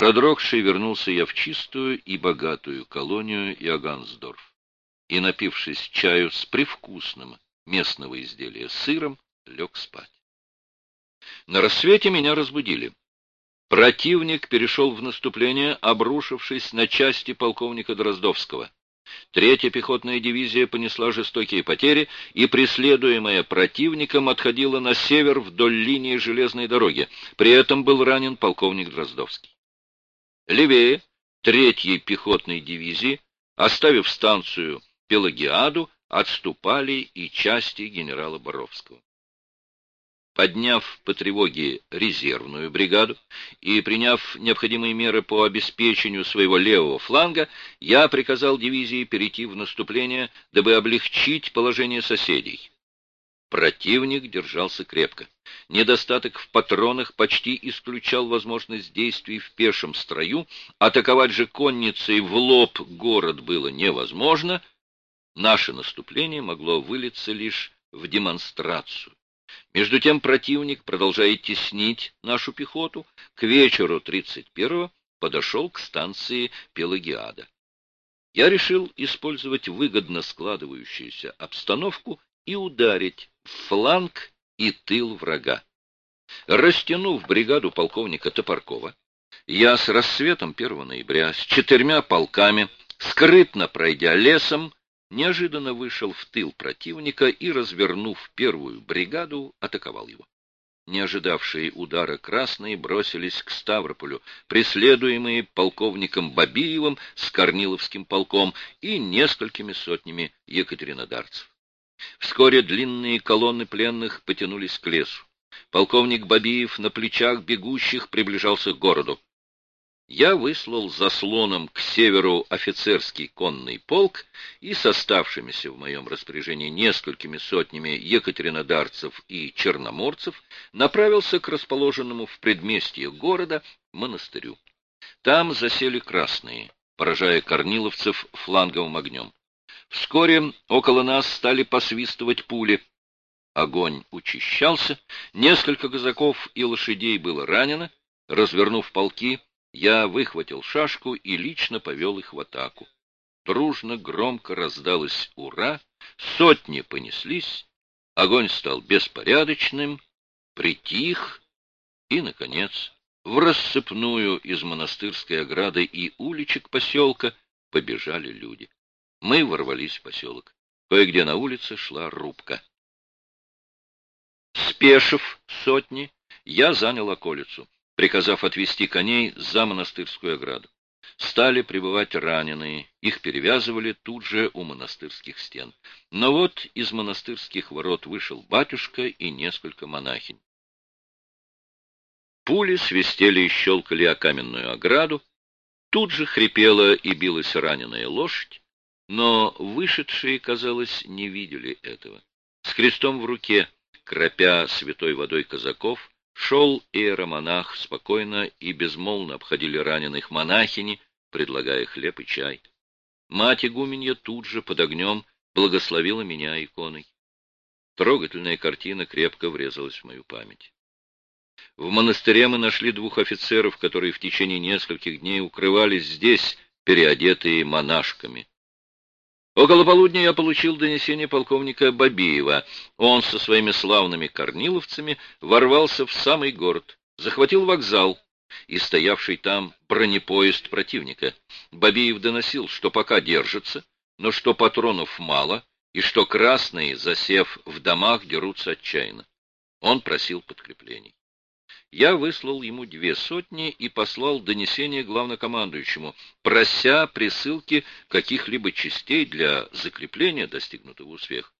Продрогший вернулся я в чистую и богатую колонию Иогансдорф и, напившись чаю с привкусным местного изделия сыром, лег спать. На рассвете меня разбудили. Противник перешел в наступление, обрушившись на части полковника Дроздовского. Третья пехотная дивизия понесла жестокие потери и, преследуемая противником, отходила на север вдоль линии железной дороги. При этом был ранен полковник Дроздовский. Левее третьей пехотной дивизии, оставив станцию Пелагиаду, отступали и части генерала Боровского. Подняв по тревоге резервную бригаду и приняв необходимые меры по обеспечению своего левого фланга, я приказал дивизии перейти в наступление, дабы облегчить положение соседей. Противник держался крепко. Недостаток в патронах почти исключал возможность действий в пешем строю, атаковать же конницей в лоб город было невозможно, наше наступление могло вылиться лишь в демонстрацию. Между тем противник, продолжая теснить нашу пехоту, к вечеру 31-го подошел к станции Пелагиада. Я решил использовать выгодно складывающуюся обстановку и ударить фланг и тыл врага. Растянув бригаду полковника Топоркова, я с рассветом 1 ноября с четырьмя полками, скрытно пройдя лесом, неожиданно вышел в тыл противника и, развернув первую бригаду, атаковал его. Не ожидавшие удара красные бросились к Ставрополю, преследуемые полковником Бабиевым с Корниловским полком и несколькими сотнями екатеринодарцев. Вскоре длинные колонны пленных потянулись к лесу. Полковник Бабиев на плечах бегущих приближался к городу. Я выслал заслоном к северу офицерский конный полк и с оставшимися в моем распоряжении несколькими сотнями екатеринодарцев и черноморцев направился к расположенному в предместье города монастырю. Там засели красные, поражая корниловцев фланговым огнем. Вскоре около нас стали посвистывать пули. Огонь учащался, несколько казаков и лошадей было ранено. Развернув полки, я выхватил шашку и лично повел их в атаку. Дружно, громко раздалось «Ура!», сотни понеслись, огонь стал беспорядочным, притих, и, наконец, в рассыпную из монастырской ограды и уличек поселка побежали люди. Мы ворвались в поселок. Кое-где на улице шла рубка. Спешив сотни, я занял околицу, приказав отвести коней за монастырскую ограду. Стали прибывать раненые, их перевязывали тут же у монастырских стен. Но вот из монастырских ворот вышел батюшка и несколько монахинь. Пули свистели и щелкали о каменную ограду, тут же хрипела и билась раненая лошадь, но вышедшие, казалось, не видели этого. С крестом в руке, кропя святой водой казаков, шел иеромонах, спокойно и безмолвно обходили раненых монахини, предлагая хлеб и чай. Мать игуменья тут же под огнем благословила меня иконой. Трогательная картина крепко врезалась в мою память. В монастыре мы нашли двух офицеров, которые в течение нескольких дней укрывались здесь, переодетые монашками. Около полудня я получил донесение полковника Бабиева. Он со своими славными корниловцами ворвался в самый город, захватил вокзал и стоявший там бронепоезд противника. Бабиев доносил, что пока держится, но что патронов мало, и что красные, засев в домах, дерутся отчаянно. Он просил подкреплений. Я выслал ему две сотни и послал донесение главнокомандующему, прося присылки каких-либо частей для закрепления достигнутого успеха.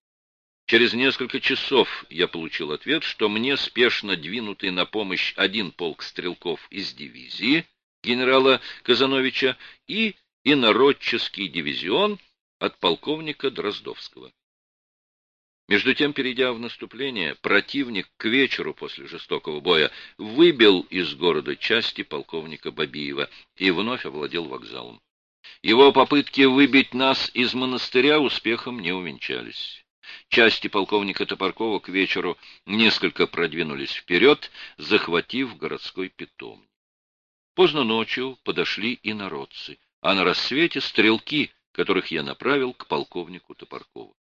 Через несколько часов я получил ответ, что мне спешно двинутый на помощь один полк стрелков из дивизии генерала Казановича и инородческий дивизион от полковника Дроздовского. Между тем, перейдя в наступление, противник к вечеру после жестокого боя выбил из города части полковника Бабиева и вновь овладел вокзалом. Его попытки выбить нас из монастыря успехом не увенчались. Части полковника Топоркова к вечеру несколько продвинулись вперед, захватив городской питомник. Поздно ночью подошли и народцы, а на рассвете стрелки, которых я направил к полковнику Топоркову.